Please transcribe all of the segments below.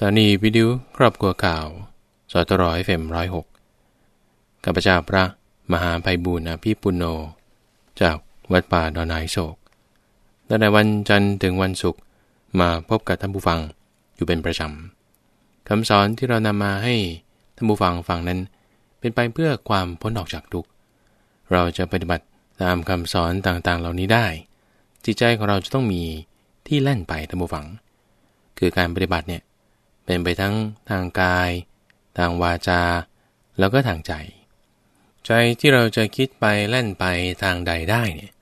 สถานีวิดีโอครอบครัวข่าว สตรอยเฟมร้อยหกกับพระเจ้าพระมหาภัยบุญอภิปุโน จากวัดป่าดอนไฮโศกตั้งแต่วันจันทร์ถึงวันศุกร์มาพบกับท่านผู้ฟังอยู่เป็นประจำคำสอนที่เรานำมาให้ท่านผู้ฟังฟังนั้น เป็นไปเพื่อความพ้นออกจากทุกข์เราจะปฏิบัติตามคำสอนต่างๆ เหล่านี้ได้ จิตใจของเราจะต้องมีที่แล่นไปท่านผู้ฟัง คือการปฏิบัติเนี่ย เป็นไปทั้งทางกาย ทางวาจา แล้วก็ทางใจ ใจที่เราจะคิดไปแล่นไปทางใดได้เนี่ย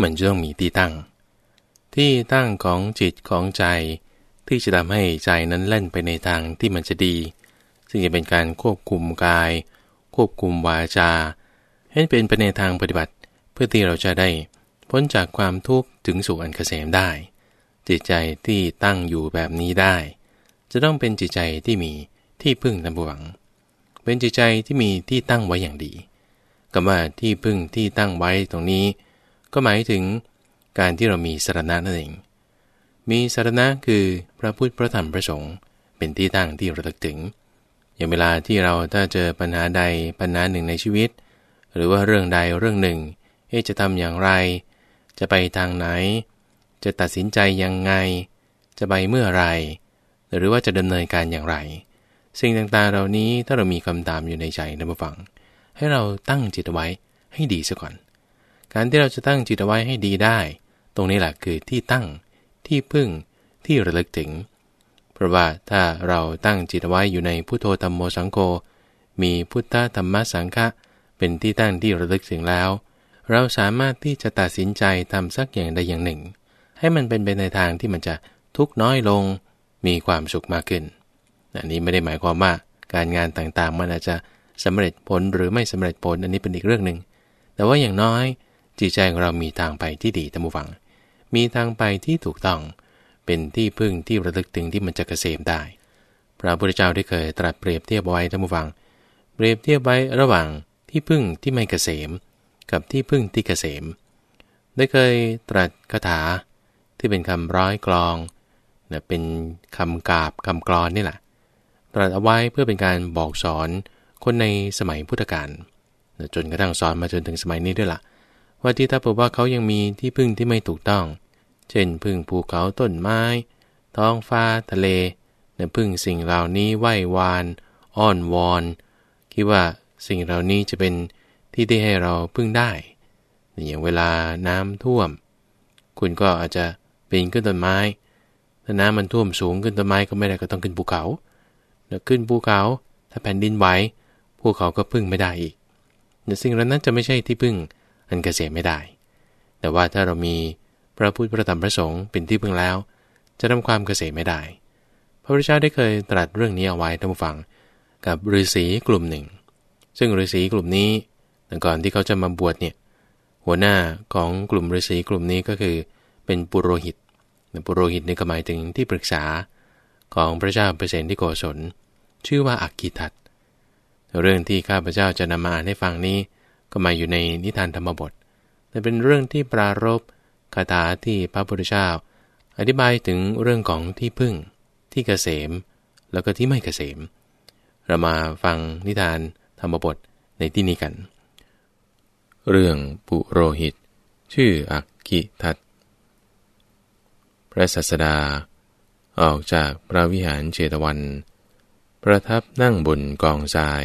มันจะต้องมีที่ตั้ง ที่ตั้งของจิตของใจ ที่จะทำให้ใจนั้นเล่นไปในทางที่มันจะดี ซึ่งจะเป็นการควบคุมกาย ควบคุมวาจา ให้เป็นไปในทางปฏิบัติเพื่อที่เราจะได้พ้นจากความทุกข์ถึงสู่อันเกษมได้ จิตใจที่ตั้งอยู่แบบนี้ได้ จะต้องเป็นจิตใจที่มีที่พึ่งตามบวง เป็นจิตใจที่มีที่ตั้งไว้อย่างดีคำว่าที่พึ่งที่ตั้งไว้ตรงนี้ ก็หมายถึงการที่เรามีสารณะนั่นเอง มีสารณะคือพระพุทธพระธรรมพระสงฆ์เป็นที่ตั้งที่ระลึกถึง อย่างเวลาที่เราถ้าเจอปัญหาใดปัญหาหนึ่งในชีวิต หรือว่าเรื่องใดเรื่องหนึ่งจะทำอย่างไร จะไปทางไหน จะตัดสินใจยังไง จะไปเมื่อไร หรือว่าจะดำเนินการอย่างไร สิ่งต่างๆเหล่านี้ถ้าเรามีคำตามอยู่ในใจนะผู้ฟัง ให้เราตั้งจิตไว้ให้ดีซะก่อน การที่เราจะตั้งจิตไว้ให้ดีได้ ตรงนี้แหละคือที่ตั้งที่พึ่งที่ระลึกถึง เพราะว่าถ้าเราตั้งจิตไว้อยู่ในพุทโธธรรมโมสังโฆมีพุทธธรรมสังฆะเป็นที่ตั้งที่ระลึกถึงแล้ว เราสามารถที่จะตัดสินใจทำสักอย่างใดอย่างหนึ่ง ให้มันเป็นไปในทางที่มันจะทุกน้อยลง มีความสุขมากขึ้น อันนี้ไม่ได้หมายความว่าการงานต่างๆ มันอาจจะสำเร็จผลหรือไม่สำเร็จผลอันนี้เป็นอีกเรื่องหนึ่ง แต่ว่าอย่างน้อยจิตใจของเรามีทางไปที่ดีท่านผู้ฟัง มีทางไปที่ถูกต้อง เป็นที่พึ่งที่ระลึกถึงที่มันจะเกษมได้ พระพุทธเจ้าได้เคยตรัสเปรียบเทียบไว้ท่านผู้ฟัง เปรียบเทียบไว้ระหว่างที่พึ่งที่ไม่เกษม กับที่พึ่งที่เกษม ได้เคยตรัสคาถาที่เป็นคำร้อยกลอง นะเป็นคำกาบคำกรอนนี่แหละตรัสเอาไว้เพื่อเป็นการบอกสอนคนในสมัยพุทธกาลนะจนกระทั่งสอนมาจนถึงสมัยนี้ด้วยละ่ะ ว่าที่ถ้าบอกว่าเขายังมีที่พึ่งที่ไม่ถูกต้อง เช่น พึ่งภูเขาต้นไม้ ท้องฟ้าทะเลนะพึ่งสิ่งเหล่านี้ไหว้วาน อ้อนวอน คิดว่าสิ่งเหล่านี้จะเป็นที่ที่ให้เราพึ่งได้ อย่างเวลาน้ำท่วม คุณก็อาจจะปีนขึ้นต้นไม้ ถ้าน้ำมันท่วมสูงขึ้นต้นไม้ก็ไม่ได้ก็ต้องขึ้นภูเขาเดี๋ยวขึ้นภูเขา ถ้าแผ่นดินไหวภูเขาก็พึ่งไม่ได้อีกเดี๋ยวสิ่งเหล่านั้นจะไม่ใช่ที่พึ่งอันเกษมไม่ได้ แต่ว่าถ้าเรามีพระพุทธพระธรรมพระสงฆ์เป็นที่พึ่งแล้ว จะทำความเกษมไม่ได้ พระพุทธเจ้าได้เคยตรัสเรื่องนี้เอาไว้ท่านผู้ฟัง กับฤาษีกลุ่มหนึ่ง ซึ่งฤาษีกลุ่มนี้แต่ก่อนที่เขาจะมาบวชเนี่ยหัวหน้าของกลุ่มฤาษีกลุ่มนี้ก็คือเป็นปุโรหิต ปุโรหิตนี่ก็หมายถึงที่ปรึกษาของพระเจ้าเปรตที่โกศล ชื่อว่าอักขิทัตเรื่องที่ข้าพเจ้าจะนำมาอ่านให้ฟังนี้ ก็มาอยู่ในนิทานธรรมบทแต่เป็นเรื่องที่ปรารบคาถาที่พระพุทธเจ้า อธิบายถึงเรื่องของที่พึ่ง ที่เกษม แล้วก็ที่ไม่เกษม เรามาฟังนิทานธรรมบทในที่นี้กัน เรื่องปุโรหิต ชื่ออักขิทัต พระสัสดา ออกจากพระวิหารเจตวัน ประทับนั่งบนกองทราย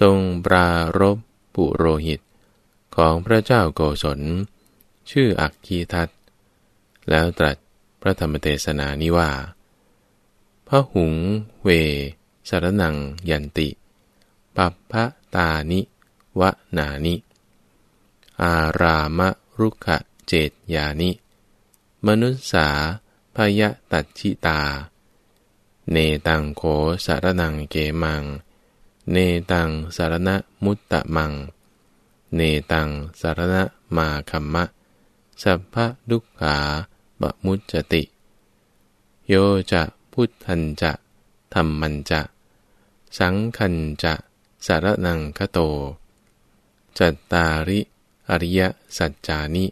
ทรงปรารบปุโรหิตของพระเจ้าโกศล ชื่ออักคีทัตแล้วตรัสพระธรรมเทศนานิว่าพระหุงเว สารนังยันติ ปัปพะตานิวะนานิ อารามรุขะเจตยานิ มนุษสาพยะตัชิตา เนตังโขสารนังเกมัง เนตังสารณมุตตะมัง เนตังสารณมาคัมมะ สัพพะดุขาบะมุจติ โยจะพุทธันจะธรรมันจะ สังคันจะสารนังคโต จัตตาริ อริยสัจจานิ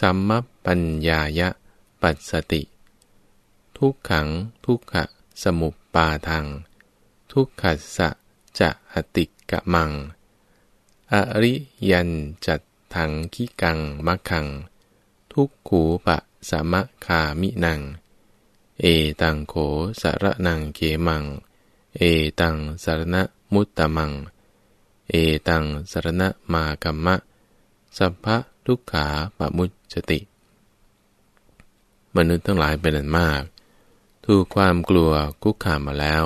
สัมมปั ปัญญายะ ปัสสติ ทุกขังทุกขะ สมุปปาทัง ทุกขัสสะจะอติกะมัง อริยันจัดถังคิกังมักขัง ทุกขูปะสมะคามินัง เอตังโขสารนังเกมัง เอตังสารณมุตตมัง เอตังสารณมากัมมะ สัพพะทุกขาปะมุจติ มนุษย์ทั้งหลายเป็นอันมาก ถูกความกลัวคุกขามมาแล้ว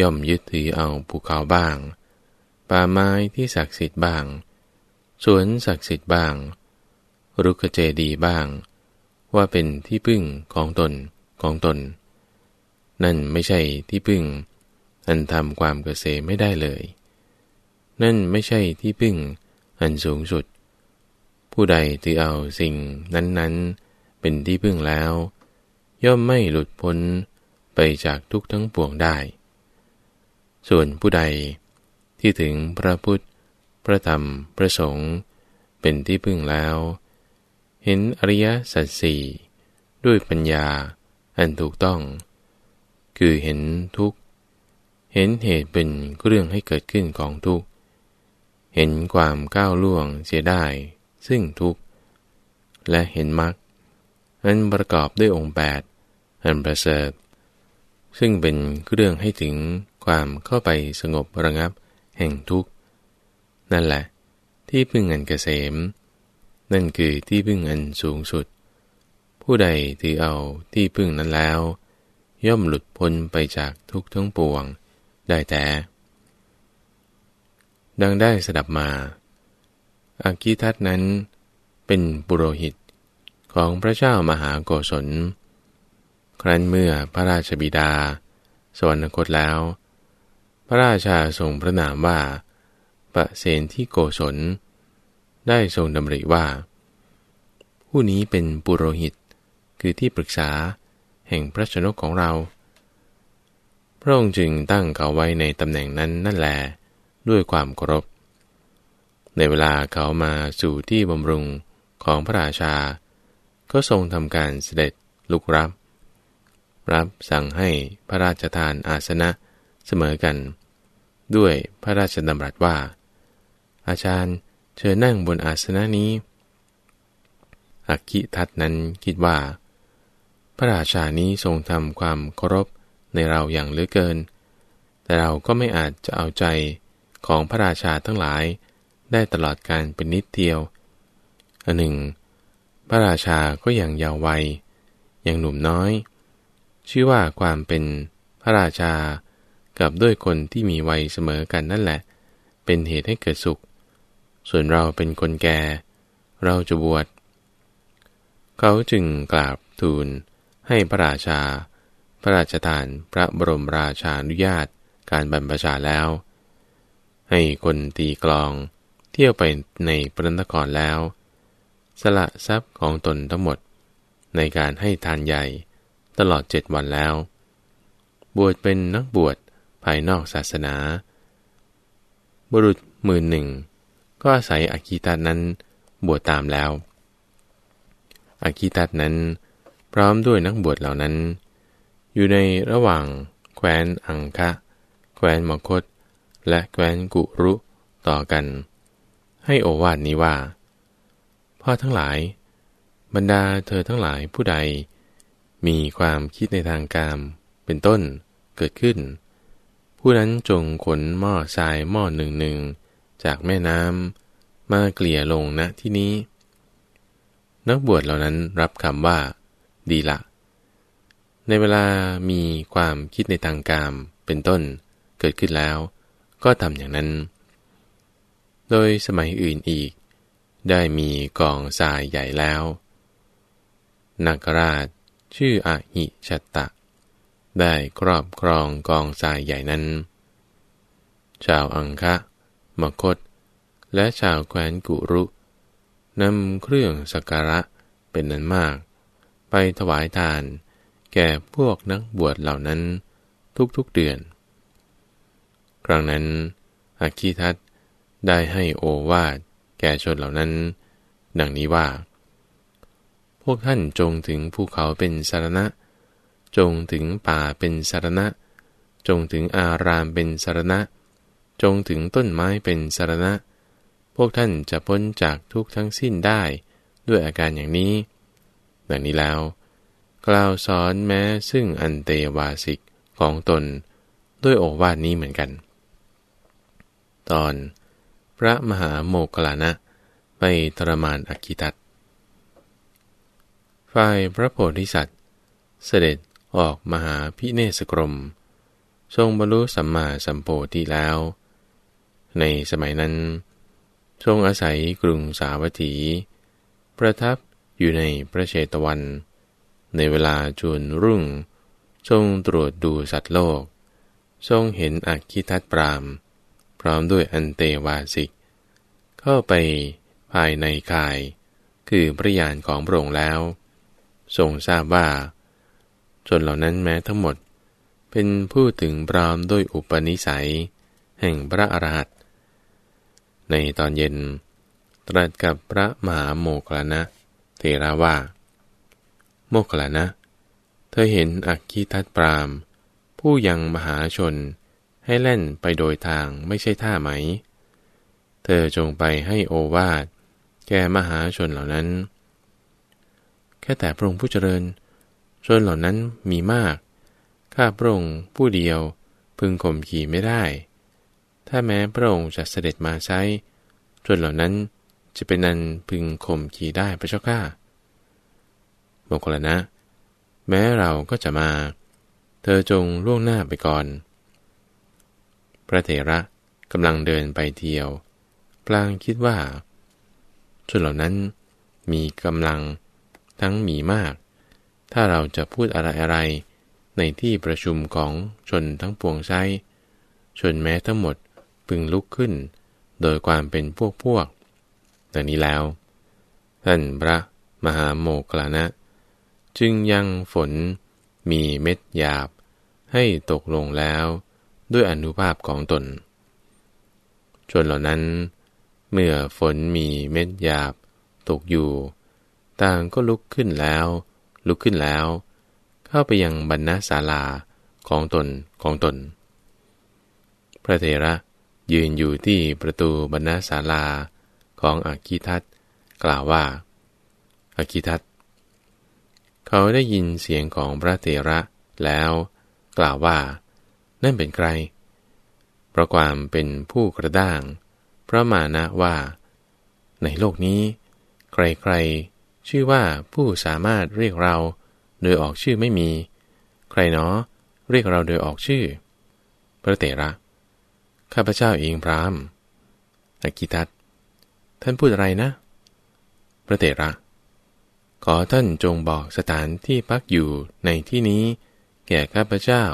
ย่อมยึดถือเอาภูเขาบ้าง ป่าไม้ที่ศักดิ์สิทธิ์บ้าง สวนศักดิ์สิทธิ์บ้าง รุกเจดีบ้าง ว่าเป็นที่พึ่งของตนของตน นั่นไม่ใช่ที่พึ่ง อันทำความเกษมไม่ได้เลย นั่นไม่ใช่ที่พึ่งอันสูงสุด ผู้ใดถือเอาสิ่งนั้นๆ เป็นที่พึ่งแล้ว ย่อมไม่หลุดพ้นไปจากทุกทั้งปวงได้ ส่วนผู้ใดที่ถึงพระพุทธ พระธรรม พระสงฆ์เป็นที่พึ่งแล้ว เห็นอริยสัจสี่ด้วยปัญญาอันถูกต้อง คือเห็นทุกเห็นเหตุเป็นเรื่องให้เกิดขึ้นของทุกเห็นความก้าวล่วงเสียได้ ซึ่งทุกและเห็นมรรค อันประกอบด้วยองค์แปดอันประเสริฐซึ่งเป็นเรื่องให้ถึงความเข้าไปสงบระงับแห่งทุกข์ นั่นแหละ ที่พึ่งอันเกษม นั่นคือที่พึ่งอันสูงสุด ผู้ใดถือเอาที่พึ่งนั้นแล้ว ย่อมหลุดพ้นไปจากทุกทั้งปวงได้แต่ ดังได้สดับมาอากิทัตนั้นเป็นปุโรหิต ของพระเจ้ามหาโกศล ครั้นเมื่อพระราชบิดา สวรรคตแล้ว พระราชาทรงพระนามว่าประเสนที่โกศล ได้ทรงดำริว่า ผู้นี้เป็นปุโรหิตคือที่ปรึกษาแห่งพระชนกของเรา พระองค์จึงตั้งเขาไว้ในตำแหน่งนั้นนั่นแหละด้วยความเคารพ ในเวลาเขามาสู่ที่บำรุงของพระราชา ก็ทรงทำการเสด็จลุกรับ รับสั่งให้พระราชทานอาสนะเสมอกัน ด้วยพระราชดำรัสว่า อาจารย์เชิญนั่งบนอาสนะนี้อักขิทัตนั้นคิดว่า พระราชานี้ทรงทำความเคารพในเราอย่างเหลือเกิน แต่เราก็ไม่อาจจะเอาใจของพระราชาทั้งหลายได้ตลอดการเป็นนิดเดียวอันหนึ่ง พระราชาก็ยังยาววัย ยังหนุ่มน้อย ชื่อว่าความเป็นพระราชา กับด้วยคนที่มีวัยเสมอกันนั่นแหละ เป็นเหตุให้เกิดสุข ส่วนเราเป็นคนแก่ เราจะบวช เขาจึงกราบทูลให้พระราชา พระราชทานพระบรมราชานุญาตการบรรพชาแล้ว ให้คนตีกลอง เที่ยวไปในพระนครแล้ว สละทรัพย์ของตนทั้งหมด ในการให้ทานใหญ่ตลอดเจ็ดวันแล้ว บวชเป็นนักบวชภายนอกศาสนา บุรุษหมื่นหนึ่ง ก็อาศัยอาคีตัดนั้นบวชตามแล้วอาคีตัดนั้น พร้อมด้วยนักบวชเหล่านั้น อยู่ในระหว่างแคว้นอังคะ แคว้นมคต และแคว้นกุรุต่อกัน ให้โอวาทนี้ว่า อทั้งหลาย บรรดาเธอทั้งหลายผู้ใด มีความคิดในทางการเป็นต้นเกิดขึ้น ผู้นั้นจงขนหม้อทรายหม้อหนึ่งหนึ่งจากแม่น้ำมาเกลี่ยลงณที่นี้ นักบวชเหล่านั้นรับคำว่า ดีละ ในเวลามีความคิดในทางการเป็นต้นเกิดขึ้นแล้ว ก็ทำอย่างนั้น โดยสมัยอื่นอีก ได้มีกองทรายใหญ่แล้วนาคราชชื่ออหิชตะ ได้ครอบครองกองทรายใหญ่นั้น ชาวอังคะมคต และชาวแคว้นกุรุนำเครื่องสักการะเป็นนั้นมาก ไปถวายทาน แก่พวกนักบวชเหล่านั้นทุกๆเดือน ครั้งนั้นอาคีทัตได้ให้โอวาด แก่ชนเหล่านั้น ดังนี้ว่า พวกท่านจงถึงภูเขาเป็นสารณะ จงถึงป่าเป็นสารณะ จงถึงอารามเป็นสารณะ จงถึงต้นไม้เป็นสารณะ พวกท่านจะพ้นจากทุกทั้งสิ้นได้ด้วยอาการอย่างนี้ ดังนี้แล้ว กล่าวสอนแม้ซึ่งอันเตวาสิกของตนด้วยโอวาทนี้เหมือนกัน ตอน พระมหาโมกลานะ ไปทรมานอคิตัตฝ่ายพระโพธิสัตว์ เสด็จออกมหาพิเนสกรม ทรงบรรลุสัมมาสัมโพธิแล้ว ในสมัยนั้น ทรงอาศัยกรุงสาวัตถี ประทับอยู่ในพระเชตวัน ในเวลาจุนรุ่ง ทรงตรวจดูสัตว์โลก ทรงเห็นอักคิทัตปราม พร้อมด้วยอันเตวาสิก เข้าไปภายในกาย คือพระญาณของพระองค์แล้ว ทรงทราบว่า ชนเหล่านั้นแม้ทั้งหมด เป็นผู้ถึงพร้อมด้วยอุปนิสัย แห่งพระอรหันต์ในตอนเย็น ตรัสกับพระมหาโมกลานะเทระว่า โมกขลานะ เธอเห็นอักคีทัตปรามผู้ยังมหาชน ให้เล่นไปโดยทางไม่ใช่ท่าไหม เธอจงไปให้โอวาดแก่มหาชนเหล่านั้น แค่แต่พระองค์ผู้เจริญ ชนเหล่านั้นมีมาก ข้าพระองค์ผู้เดียวพึงข่มขี่ไม่ได้ ถ้าแม้พระองค์จะเสด็จมาใช้ ชนเหล่านั้นจะเป็นนันพึงข่มขี่ได้พระเจ้าข้าโมกขลนะ แม้เราก็จะมา เธอจงล่วงหน้าไปก่อน พระเถระกำลังเดินไปเที่ยว พลางคิดว่า ชนเหล่านั้นมีกำลังทั้งมีมาก ถ้าเราจะพูดอะไรอะไรในที่ประชุมของชนทั้งปวงใช้ ชนแม้ทั้งหมดพึงลุกขึ้น โดยความเป็นพวกพวกดังนี้แล้ว ท่านพระมหาโมกลานะ จึงยังฝนมีเม็ดหยาบให้ตกลงแล้ว ด้วยอนุภาพของตน ชนเหล่านั้น เมื่อฝนมีเม็ดหยาบ ตกอยู่ ต่างก็ลุกขึ้นแล้ว ลุกขึ้นแล้ว เข้าไปยังบรรณศาลาของตนของตน พระเถระยืนอยู่ที่ประตูบรรณศาลาของอากิทัตกล่าวว่าอากิทัตเขาได้ยินเสียงของพระเถระแล้วกล่าวว่า นั่นเป็นใคร เพราะความเป็นผู้กระด้าง พระมานะว่า ในโลกนี้ ใครๆ ชื่อว่าผู้สามารถเรียกเราโดยออกชื่อไม่มี ใครเนาะเรียกเราโดยออกชื่อ พระเถระ ข้าพเจ้าเองพรามอากิทัตท่านพูดอะไรนะ พระเถระ ขอท่านจงบอกสถานที่พักอยู่ในที่นี้ แก่ข้าพเจ้า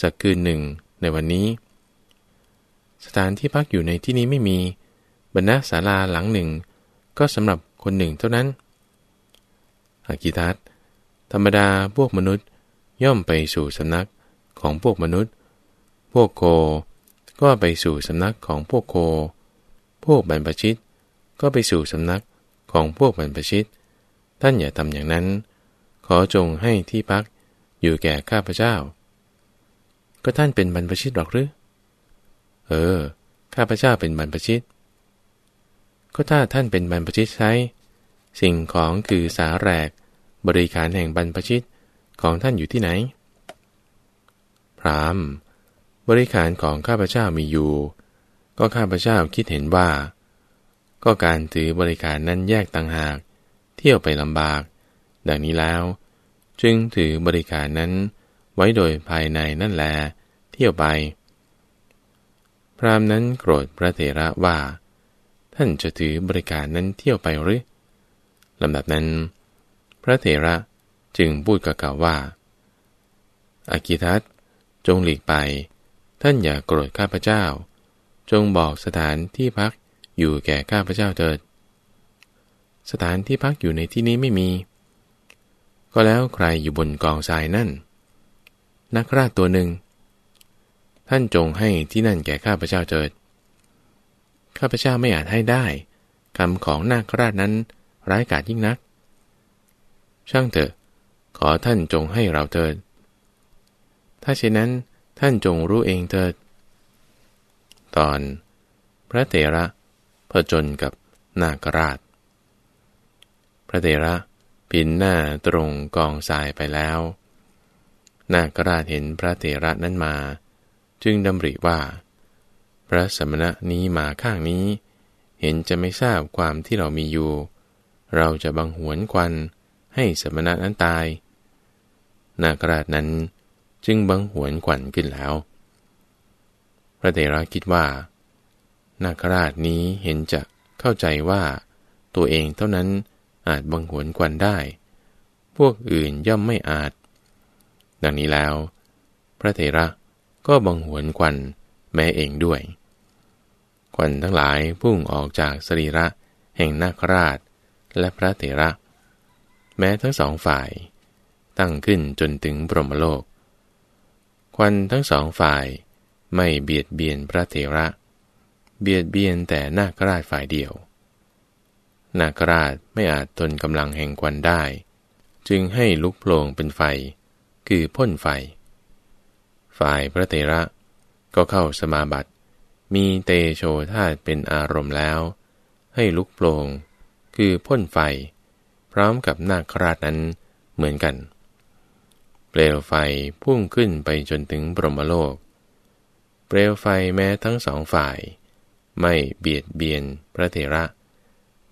สักคืนหนึ่งในวันนี้ สถานที่พักอยู่ในที่นี้ไม่มี บรรณศาลาหลังหนึ่ง ก็สำหรับคนหนึ่งเท่านั้นอากิทัตธรรมดาพวกมนุษย์ย่อมไปสู่สำนักของพวกมนุษย์ พวกโค ก็ไปสู่สำนักของพวกโค พวกบรรพชิต ก็ไปสู่สำนักของพวกบรรพชิต ท่านอย่าทำอย่างนั้น ขอจงให้ที่พักอยู่แก่ข้าพเจ้า ก็ท่านเป็นบรรพชิตหรอกหรือ เออ ข้าพเจ้าเป็นบรรพชิต ก็ถ้าท่านเป็นบรรพชิตใช้ สิ่งของคือสาแรก บริการแห่งบรรพชิตของท่านอยู่ที่ไหน พรามบริการของข้าพเจ้ามีอยู่ ก็ข้าพเจ้าคิดเห็นว่า ก็การถือบริการนั้นแยกต่างหาก เที่ยวไปลำบาก ดังนี้แล้ว จึงถือบริการนั้น ไว้โดยภายในนั่นแล เที่ยวไป พรามนั้นโกรธพระเถระว่า ท่านจะถือบริการนั้นเที่ยวไปหรือลำดับนั้น พระเถระจึงพูดกับเขาว่า อากิทัตจงหลีกไป ท่านอย่ากโกรธข้าพเจ้า จงบอกสถานที่พักอยู่แก่ข้าพเจ้าเถิด สถานที่พักอยู่ในที่นี้ไม่มี ก็แล้วใครอยู่บนกองทรายนั่น นักราชตัวหนึ่ง ท่านจงให้ที่นั่นแก่ข้าพเจ้าเถิด ข้าพเจ้าไม่อาจให้ได้คำของนาคราชนั้นร้ายกาจยิ่งนัก ช่างเถอะ ขอท่านจงให้เราเถิด ถ้าเช่นนั้นท่านจงรู้เองเถิด ตอน พระเถระผจญกับนาคราช พระเถระปินหน้าตรงกองทรายไปแล้ว นาคราชเห็นพระเถระนั้นมา จึงดำริว่า พระสมณะนี้มาข้างนี้ เห็นจะไม่ทราบความที่เรามีอยู่ เราจะบังหวนควันให้สมณะนั้นตาย นาคราชนั้นจึงบังหวนขวัญขึ้นแล้ว พระเถระคิดว่า นาคราชนี้เห็นจะเข้าใจว่า ตัวเองเท่านั้นอาจบังหวนควันได้ พวกอื่นย่อมไม่อาจ ดังนี้แล้ว พระเถระก็บังหวนควันแม้เองด้วย ควันทั้งหลายพุ่งออกจากสรีระแห่งนาคราชและพระเถระ แม้ทั้งสองฝ่าย ตั้งขึ้นจนถึงปรมโลก ควันทั้งสองฝ่ายไม่เบียดเบียนพระเถระ เบียดเบียนแต่นาคราชฝ่ายเดียว นาคราชไม่อาจทนกำลังแห่งควันได้ จึงให้ลุกโผล่เป็นไฟ คือพ่นไฟ ฝ่ายพระเถระก็เข้าสมาบัติ มีเตโชธาตเป็นอารมณ์แล้ว ให้ลุกโปร่งคือพ่นไฟ พร้อมกับนาคราชนั้นเหมือนกัน เปลวไฟพุ่งขึ้นไปจนถึงบรมโลก เปลวไฟแม้ทั้งสองฝ่าย ไม่เบียดเบียนพระเถระ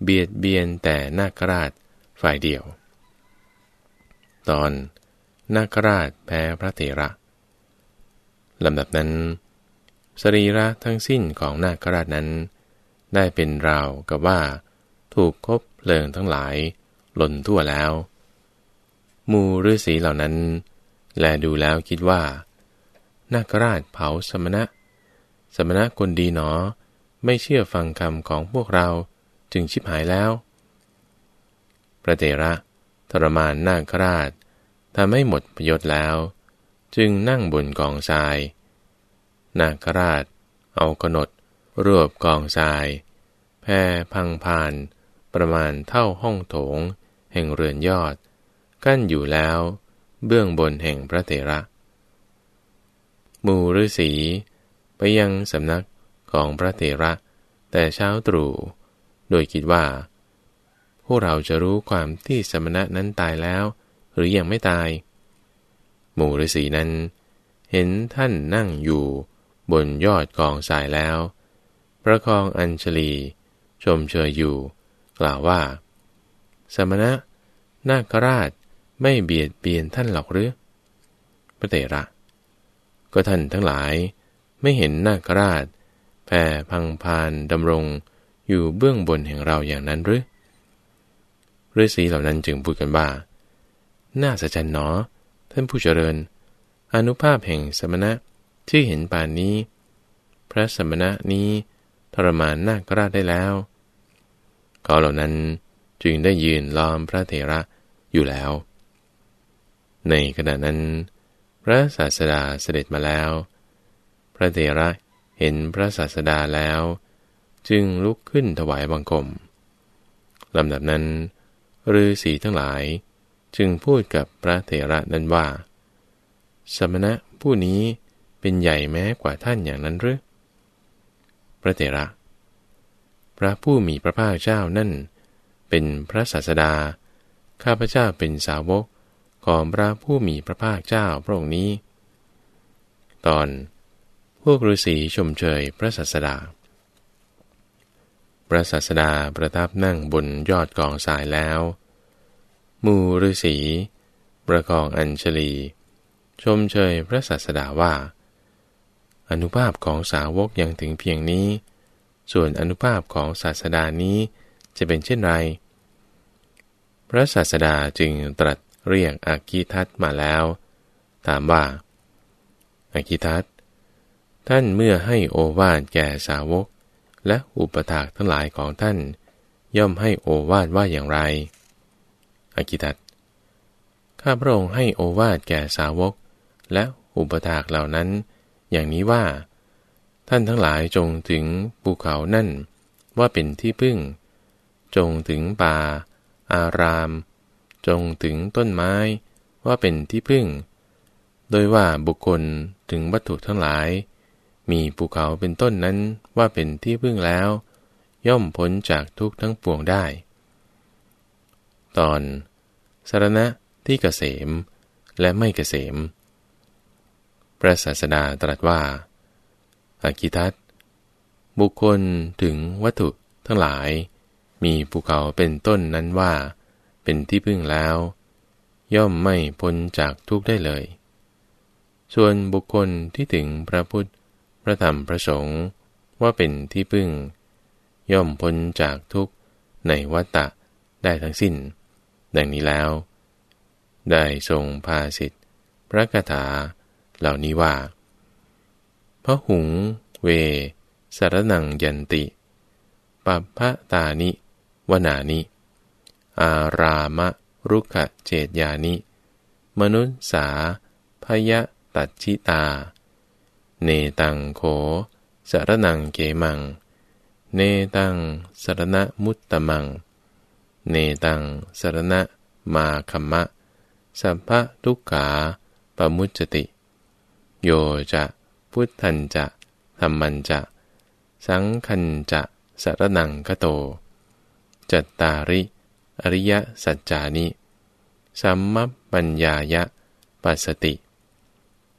เบียดเบียนแต่นาคราชฝ่ายเดียว ตอน นาคราชแพ้พระเถระลำดับนั้น สรีระทั้งสิ้นของนาคราชนั้น ได้เป็นราวกับว่า ถูกคบเพลิงทั้งหลายหล่นทั่วแล้ว มูฤาษีเหล่านั้น แลดูแล้วคิดว่า นาคราชเผาสมณะ สมณะคนดีหนอ ไม่เชื่อฟังคำของพวกเราจึงชิบหายแล้ว พระเตระทรมานนาคราช ทำให้หมดประโยชน์แล้ว จึงนั่งบนกองทราย นาคราช เอากนด รวบกองทราย แพ่พังพาน ประมาณเท่าห้องโถง แห่งเรือนยอด กั้นอยู่แล้ว เบื้องบนแห่งพระเถระมูฤษีไปยังสำนักของพระเถระ แต่เช้าตรู่ โดยคิดว่า พวกเราจะรู้ความที่สมณะนั้นตายแล้ว หรือยังไม่ตาย หมู่ฤาษีนั้น เห็นท่านนั่งอยู่บนยอดกองสายแล้ว ประคองอัญชลี ชมเชยอยู่ กล่าวว่า สมณะ นาคราชไม่เบียดเบียนท่านหรอกหรือ พระเตระ ก็ท่านทั้งหลายไม่เห็นนาคราชแผ่พังพานดำรงอยู่เบื้องบนแห่งเราอย่างนั้นหรือฤาษีเหล่านั้นจึงพูดกันว่า น่าสะใจหนอ ท่านผู้เจริญ อนุภาพแห่งสมณะที่เห็นป่านนี้ พระสมณะนี้ทรมานนาคราชได้แล้ว เขาเหล่านั้นจึงได้ยืนล้อมพระเถระอยู่แล้ว ในขณะนั้น พระศาสดาเสด็จมาแล้ว พระเถระเห็นพระศาสดาแล้ว จึงลุกขึ้นถวายบังคมลำดับนั้นฤาษีทั้งหลาย จึงพูดกับพระเถระนั้นว่า สมณะผู้นี้เป็นใหญ่แม้กว่าท่านอย่างนั้นหรือ พระเถระ พระผู้มีพระภาคเจ้านั่น เป็นพระศาสดา ข้าพเจ้าเป็นสาวกของพระผู้มีพระภาคเจ้าพระองค์นี้ ตอนพวกฤาษีชมเชยพระศาสดา พระศาสดาประทับนั่งบนยอดกองสายแล้ว มูฤาษีประกองอัญชลี ชมเชยพระศาสดาว่า อนุภาพของสาวกยังถึงเพียงนี้ ส่วนอนุภาพของศาสดานี้จะเป็นเช่นไร พระศาสดาจึงตรัสเรียกอากิทัตมาแล้ว ถามว่า อากิทัตท่านเมื่อให้โอวาทแก่สาวก และอุปถากทั้งหลายของท่าน ย่อมให้โอวาทว่าอย่างไร อากิทัตข้าพระองค์ให้โอวาทแก่สาวก และอุปถากเหล่านั้น อย่างนี้ว่า ท่านทั้งหลายจงถึงภูเขานั่น ว่าเป็นที่พึ่ง จงถึงป่า อาราม จงถึงต้นไม้ว่าเป็นที่พึ่ง โดยว่าบุคคลถึงวัตถุทั้งหลาย มีภูเขาเป็นต้นนั้นว่าเป็นที่พึ่งแล้ว ย่อมพ้นจากทุกทั้งปวงได้ ตอน สารณะที่เกษม และไม่เกษม พระศาสดาตรัสว่า อากิทัตบุคคลถึงวัตถุทั้งหลาย มีภูเขาเป็นต้นนั้นว่า เป็นที่พึ่งแล้ว ย่อมไม่พ้นจากทุกได้เลย ส่วนบุคคลที่ถึงพระพุทธ พระธรรมพระสงฆ์ว่าเป็นที่พึ่ง ย่อมพ้นจากทุกในวัฏฏะได้ทั้งสิ้น ดังนี้แล้ว ได้ทรงพาสิทธิพระคาถาเหล่านี้ว่าพระหุงเว สารนังยันติปัพะตานิ วนานิ อารามะรุกขเจตยานิ มนุษสาพยะตัชิตา เนตังโขสารนังเกมัง เนตังสารณมุตตมัง เนตังสารณะ มาคัมมะ สัพพะทุกขาปมุจติ โยจะ พุทธันจะธรรมันจะ สังคันจะสารนังกโต จัตตาริ อริยสัจจานิสัมมปัญญายะปัสสติ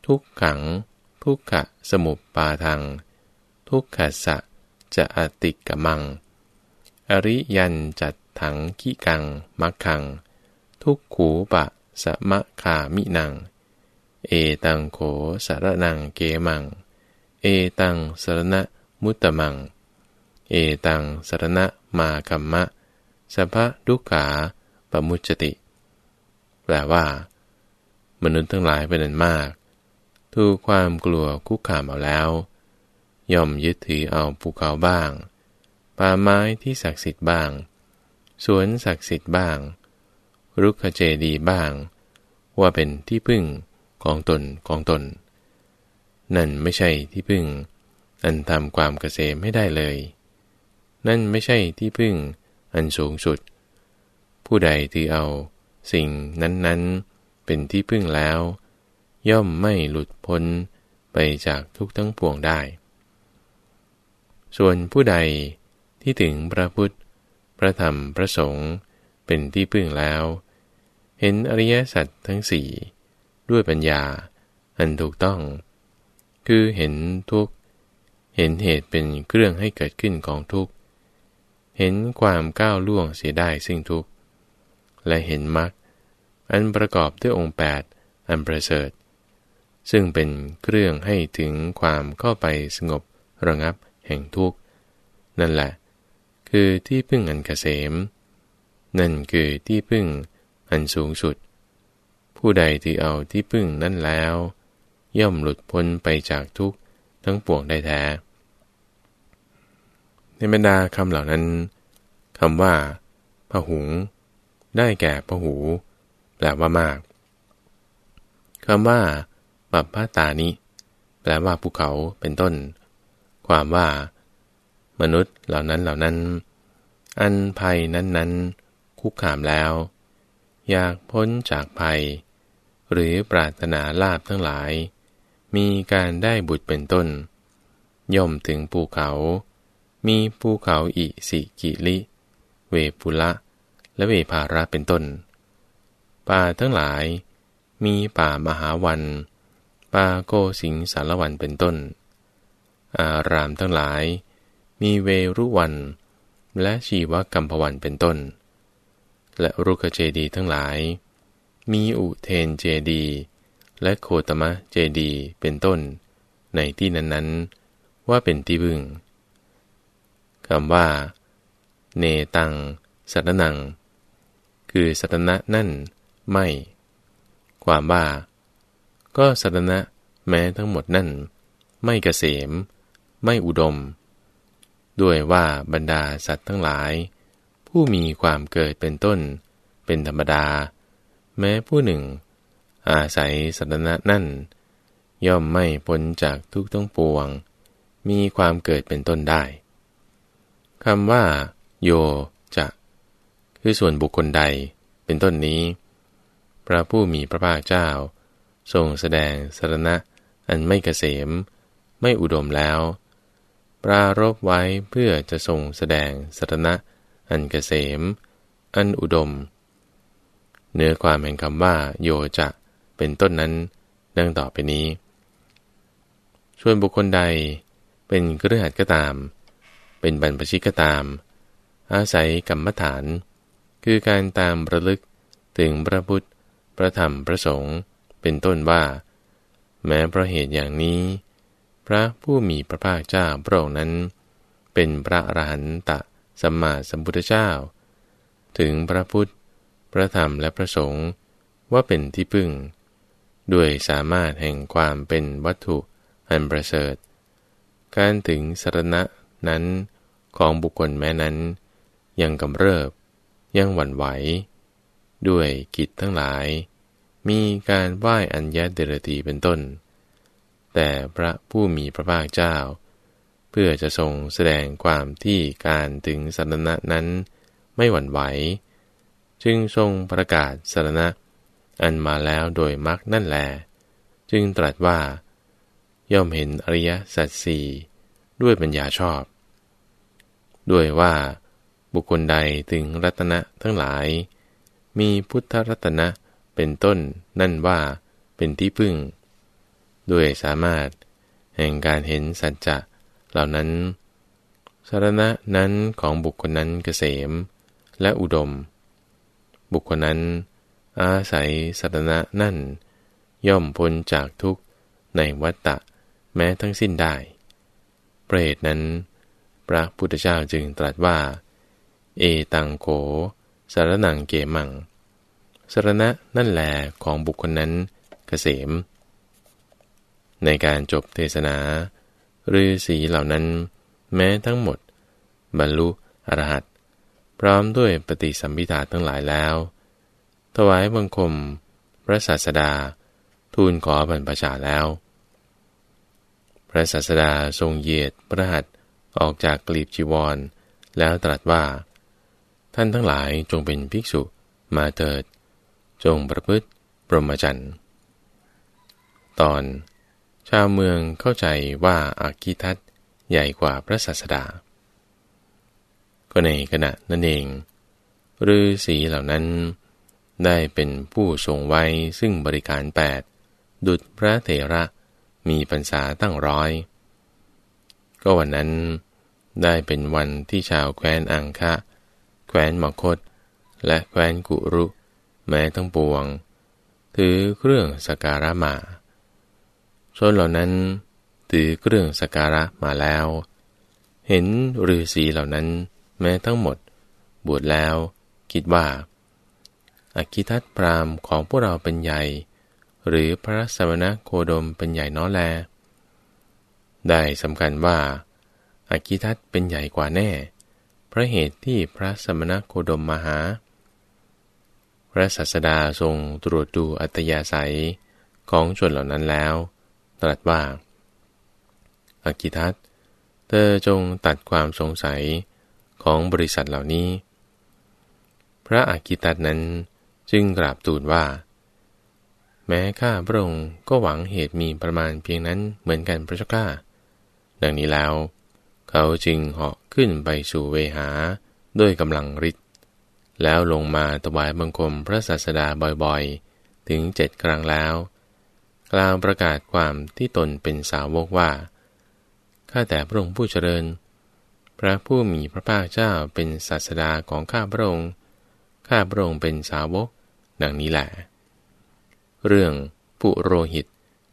ทุกขัง ทุกขะสมุปปาทัง ทุกขะสะจะอติกะมัง อริยันจัด ถังขีกัง มักขัง ทุกขูปะสะมะขามินัง เอตังโขสารนังเกมัง เอตังสารณะมุตตมัง เอตังสรณะมาคัมมะสภะดุขาปมุจติ แปลว่า มนุษย์ทั้งหลายเป็นอันมาก ถูกความกลัวคุกขามเอาแล้ว ย่อมยึดถือเอาภูเขาบ้าง ป่าไม้ที่ศักดิ์สิทธิ์บ้าง สวนศักดิ์สิทธิ์บ้าง รุกขเจดีบ้าง ว่าเป็นที่พึ่งของตนของตน นั่นไม่ใช่ที่พึ่ง อันทำความเกษมไม่ได้เลย นั่นไม่ใช่ที่พึ่งอันสูงสุด ผู้ใดที่เอาสิ่งนั้นๆเป็นที่พึ่งแล้ว ย่อมไม่หลุดพ้นไปจากทุกทั้งปวงได้ ส่วนผู้ใดที่ถึงพระพุทธ ระธรรมพระสงฆ์เป็นที่พึ่งแล้ว เห็นอริยสัจทั้งสี่ด้วยปัญญาอันถูกต้อง คือเห็นทุกเห็นเหตุเป็นเครื่องให้เกิดขึ้นของทุกข์ เห็นความก้าวล่วงเสียได้ซึ่งทุกข์ และเห็นมรรคอันประกอบด้วยองค์แปดอันประเสริฐ ซึ่งเป็นเครื่องให้ถึงความเข้าไปสงบระงับแห่งทุกข์ นั่นแหละ คือที่พึ่งอันเกษม นั่นคือที่พึ่งอันสูงสุด ผู้ใดที่เอาที่พึ่งนั้นแล้ว ย่อมหลุดพ้นไปจากทุกข์ทั้งปวงได้แท้ ในบรรดาคำเหล่านั้นคำว่าพหุง ได้แก่พหู แปลว่ามากคำว่าปัปพาตานิแปลว่าภูเขาเป็นต้น ความว่า มนุษย์เหล่านั้นเหล่านั้น อันภัยนั้นๆ คุกขามแล้ว อยากพ้นจากภัย หรือปรารถนาลาภทั้งหลาย มีการได้บุตรเป็นต้น ย่อมถึงภูเขา มีภูเขาอิสิคิลิ เวปุลละ และเวภาระเป็นต้น ป่าทั้งหลาย มีป่ามหาวัน ป่าโคสิงคสาลวันเป็นต้น อารามทั้งหลาย มีเวฬุวัน และชีวกัมพวันเป็นต้น และรุกเจดีทั้งหลาย มีอุเทนเจดี และโคตมะเจดีเป็นต้น ในที่นั้นๆ ว่าเป็นที่พึ่งคำว่า เนตัง สัตนัง คือสัตนะนั่นไม่ ความว่า ก็สัตนะแม้ทั้งหมดนั่น ไม่เกษม ไม่อุดม ด้วยว่าบรรดาสัตว์ทั้งหลาย ผู้มีความเกิดเป็นต้น เป็นธรรมดา แม้ผู้หนึ่ง อาศัยสัตนะนั่น ย่อมไม่พ้นจากทุกทั้งปวง มีความเกิดเป็นต้นได้คำว่า โยจะ คือส่วนบุคคลใดเป็นต้นนี้ พระผู้มีพระภาคเจ้า ทรงแสดงสรณะอันไม่เกษม ไม่อุดมแล้ว ปรารบไว้เพื่อจะทรงแสดงสรณะอันเกษม อันอุดม เนื้อความแห่งคำว่า โยจะเป็นต้นนั้นดังต่อไปนี้ ส่วนบุคคลใดเป็นเครือขัดก็ตาม เป็นบรรพชิตก็ตาม อาศัยกรรมฐาน คือการตามระลึกถึงพระพุทธ พระธรรม พระสงฆ์ เป็นต้นว่า แม้เพราะเหตุอย่างนี้ พระผู้มีพระภาคเจ้าพระองค์นั้น เป็นพระอรหันตะสัมมาสัมพุทธเจ้า ถึงพระพุทธ พระธรรมและพระสงฆ์ว่าเป็นที่พึ่ง ด้วยสามารถแห่งความเป็นวัตถุอันประเสริฐ การถึงสรณะนั้นของบุคคลแม้นั้น ยังกำเริบ ยังหวั่นไหว ด้วยกิจทั้งหลาย มีการไหว้อัญญาเดรตีเป็นต้น แต่พระผู้มีพระภาคเจ้า เพื่อจะทรงแสดงความที่การถึงสรณะนั้นไม่หวั่นไหว จึงทรงประกาศสรณะ อันมาแล้วโดยมรรคนั่นแหลจึงตรัสว่า ย่อมเห็นอริยสัจสี่ด้วยปัญญาชอบ ด้วยว่าบุคคลใดถึงรัตนะทั้งหลาย มีพุทธรัตนะเป็นต้นนั่นว่าเป็นที่พึ่ง ด้วยสามารถ แห่งการเห็นสัจจะเหล่านั้น สารณะนั้นของบุคคลนั้นเกษมและอุดม บุคคลนั้น อาศัยสารณะนั่น ย่อมพ้นจากทุกข์ในวัฏฏะแม้ทั้งสิ้นได้เปรตนั้น พระพุทธเจ้าจึงตรัสว่า เอตังโขสารนังเกมังสารณะนั่นแหลของบุคคลนั้นเกษม ในการจบเทศนาฤาษีเหล่านั้น แม้ทั้งหมด บรรลุอรหัตพร้อมด้วยปฏิสัมพิธาทั้งหลายแล้ว ถวายบังคม พระศาสดา ทูลขอบรรพชาแล้ว พระศาสดาทรงเยียดพระหัตออกจากกลีบจีวร แล้วตรัสว่า ท่านทั้งหลายจงเป็นภิกษุมาเถิด จงประพฤติปรมจันทร์ตอน ชาวเมืองเข้าใจว่าอากิทัตใหญ่กว่าพระศาสดา ก็ในขณะนั้นเองฤาษีเหล่านั้นได้เป็นผู้ทรงไว้ซึ่งบริการแปดดุจพระเถระมีพรรษาตั้งร้อย ก็วันนั้นได้เป็นวันที่ชาวแคว้นอังคะ แคว้นมคต และแคว้นกุรุ แม้ทั้งปวง ถือเครื่องสการะมา ชนเหล่านั้นถือเครื่องสการะมาแล้ว เห็นฤาษีเหล่านั้นแม้ทั้งหมด บวชแล้ว คิดว่าอากิทัตพรามของพวกเราเป็นใหญ่ หรือพระสมณโคดมเป็นใหญ่น้อแล ได้สำคัญว่าอากิทัตเป็นใหญ่กว่าแน่เพราะเหตุที่พระสมณโคดมมาหา พระศาสดาทรงตรวจดูอัตยาศัยของชนเหล่านั้นแล้ว ตรัสว่าอากิทัตเธอจงตัดความสงสัยของบริษัทเหล่านี้ พระอากิตัตนั้นจึงกราบทูลว่า แม้ข้าพระองค์ก็หวังเหตุมีประมาณเพียงนั้นเหมือนกันพระเจ้าข้าดังนี้แล้ว เขาจึงเหาะขึ้นไปสู่เวหาด้วยกำลังฤทธิ์แล้วลงมาถวายบังคมพระศาสดาบ่อยๆ ถึงเจ็ดครั้งแล้ว กล่าวประกาศความที่ตนเป็นสาวกว่า ข้าแต่พระองค์ผู้เจริญ พระผู้มีพระภาคเจ้าเป็นศาสดาของข้าพระองค์ ข้าพระองค์เป็นสาวก ดังนี้แหละ เรื่องปุโรหิต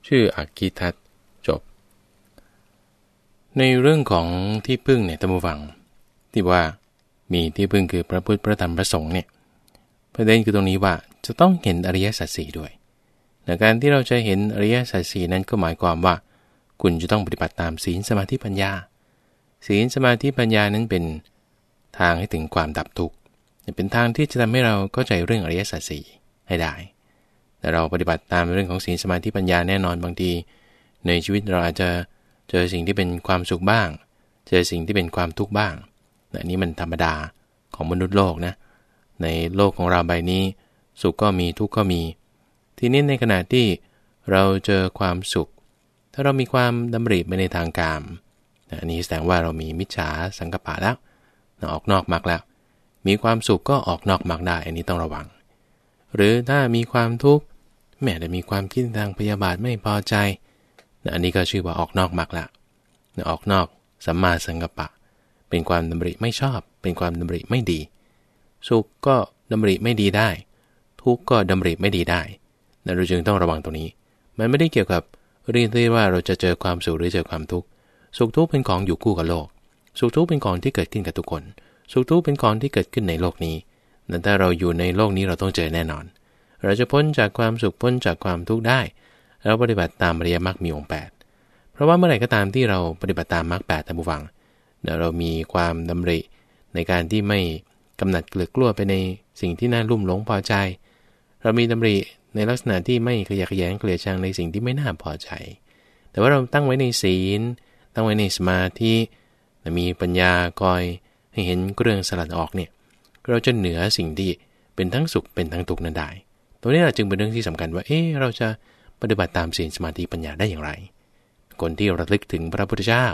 ชื่ออักิทัตจบ ในเรื่องของที่พึ่งเนี่ยท่านผู้ฟัง ที่ว่ามีที่พึ่งคือพระพุทธพระธรรมพระสงฆ์เนี่ยประเด็นคือตรงนี้ว่าจะต้องเห็นอริยสัจสี่ด้วย ในการที่เราจะเห็นอริยสัจสี่นั้นก็หมายความว่า คุณจะต้องปฏิบัติตามศีลสมาธิปัญญา ศีลสมาธิปัญญานั้นเป็นทางให้ถึงความดับทุกข์เป็นทางที่จะทำให้เราเข้าใจเรื่องอริยสัจสี่ให้ได้ แต่เราปฏิบัติตามเรื่องของศีลสมาธิปัญญาแน่นอนบางที ในชีวิตเราอาจจะเจอสิ่งที่เป็นความสุขบ้าง เจอสิ่งที่เป็นความทุกข์บ้างอันนี้มันธรรมดาของมนุษย์โลกนะ ในโลกของเราใบนี้ สุขก็มีทุกข์ก็มี ทีนี้ในขณะที่เราเจอความสุข ถ้าเรามีความดำริไปในทางกามอันนี้แสดงว่าเรามีมิจฉาสังกปะแล้วออกนอกมรรคแล้ว มีความสุขก็ออกนอกมรรคได้ อันนี้ต้องระวัง หรือถ้ามีความทุกข์แม้แต่มีความคิดทางพยาบาทไม่พอใจ อันนี้ก็ชื่อว่าออกนอกมรรคละออกนอกสัมมาสังกปะ เป็นความดำริไม่ชอบ เป็นความดำริไม่ดี สุขก็ดำริไม่ดีได้ ทุกข์ก็ดำริไม่ดีได้ เราจึงต้องระวังตรงนี้ มันไม่ได้เกี่ยวกับเรื่องที่ว่าเราจะเจอความสุขหรือเจอความทุกข์ สุขทุกข์เป็นของอยู่คู่กับโลก สุขทุกข์เป็นของที่เกิดขึ้นกับทุกคน สุขทุกข์เป็นของที่เกิดขึ้นในโลกนี้แต่ถ้าเราอยู่ในโลกนี้เราต้องเจอแน่นอน เราจะพ้นจากความสุขพ้นจากความทุกข์ได้ เราปฏิบัติตามอริยมรรคมีองค์8เพราะว่าเมื่อไหร่ก็ตามที่เราปฏิบัติตามมรรคแปดท่านผู้ฟังเรามีความดำริในการที่ไม่กำหนัดเกลือกลัวไปในสิ่งที่น่าลุ่มหลงพอใจ เรามีดำริ ในลักษณะที่ไม่ขยักขยงเกลียดชังในสิ่งที่ไม่น่าพอใจ แต่ว่าเราตั้งไว้ในศีล ตั้งไว้ในสมาธิมีปัญญาคอยให้เห็นเรื่องสลัดออกเนี่ยเราจะเหนือสิ่งที่เป็นทั้งสุขเป็นทั้งทุกข์นั้นได้ตัวนี้จึงเป็นเรื่องที่สำคัญว่า เอ๊เราจะปฏิบัติตามศีลสมาธิปัญญาได้อย่างไร คนที่ระลึกถึงพระพุทธเจ้า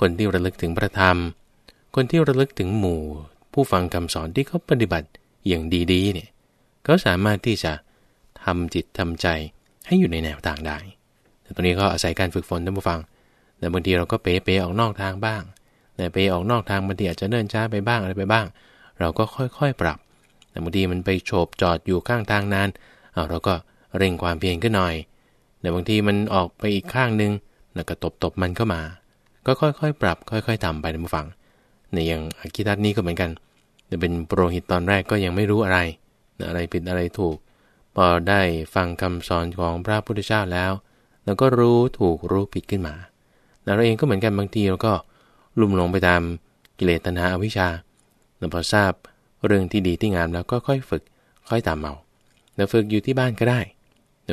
คนที่ระลึกถึงพระธรรม คนที่ระลึกถึงหมู่ ผู้ฟังคำสอนที่เขาปฏิบัติอย่างดีๆเนี่ยเขาสามารถที่จะ ทำจิตทำใจให้อยู่ในแนวทางได้ แต่ตรงนี้ก็อาศัยการฝึกฝนท่านผู้ฟัง แต่บางทีเราก็เป๊ะๆออกนอกทางบ้าง แต่เป๊ะออกนอกทางบางทีอาจจะเนิ่นช้าไปบ้างอะไรไปบ้าง เราก็ค่อยๆปรับ แต่บางทีมันไปโฉบจอดอยู่ข้างทางนานเาเราก็เร่งความเพียรขึ้นหน่อย แต่บางทีมันออกไปอีกข้างหนึ่งแล้วก็ตบตบมันเข้ามา ก็ค่อยๆ ปรับ ค่อย ๆทำไปท่านผู้ฟังในอย่างอากิทัศนี้ก็เหมือนกันแต่เป็นโปรหิตตอนแรกก็ยังไม่รู้อะไร อะไรผิดอะไรถูก พอได้ฟังคำสอนของพระพุทธเจ้าแล้วแล้วก็รู้ถูกรู้ผิดขึ้นมาเราเองก็เหมือนกันบางทีเราก็ลุ่มหลงไปตามกิเลสตัณหาอวิชชาเราพอทราบเรื่องที่ดีที่งามแล้วก็ค่อยฝึกค่อยตามเอาเราฝึกอยู่ที่บ้านก็ได้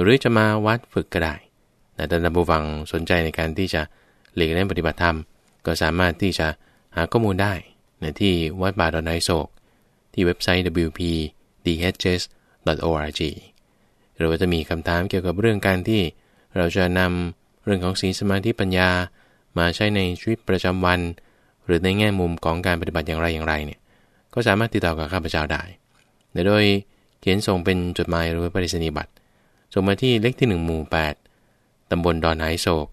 หรือจะมาวัดฝึกก็ได้แต่ถ้าบุฟังสนใจในการที่จะหลีกเล่นปฏิบัติธรรม ก็สามารถที่จะหาข้อมูลได้ในที่วัดบาดอนไนโศก ที่เว็บไซต์ wpdhs.org รือว่าจะมีคำถามเกี่ยวกับเรื่องการที่ เราจะนำเรื่องของศีลสมาธิปัญญา มาใช้ในชีวิตประจำวัน หรือในแง่มุมของการปฏิบัติอย่างไรอย่างไรเนี่ยก็สามารถติดต่อกับข้าพเจ้าได้โดยเขียนส่งเป็นจดหมายหรือปริศนีบัตรส่งมาที่เลขที่1หมู่ 8 ตำบลดอนไหโศก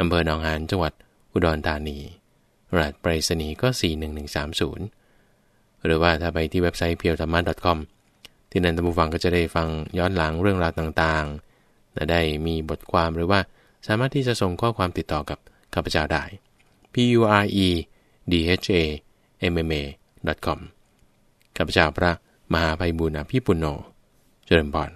อำเภอหนองหานจังหวัดอุดรธานี รหัสไปรษณีย์ก็ 41130 หรือว่าถ้าไปที่เว็บไซต์ p e e l t h a m a .com ที่นั่นท่านผู้ฟังก็จะได้ฟังย้อนหลังเรื่องราวต่างๆและได้มีบทความหรือว่าสามารถที่จะส่งข้อความติดต่อกับข้าพเจ้าได้ p u r e d h a m m a com ข้าพเจ้าพระมหาภัยบุญอภิปุโน เจริญบอน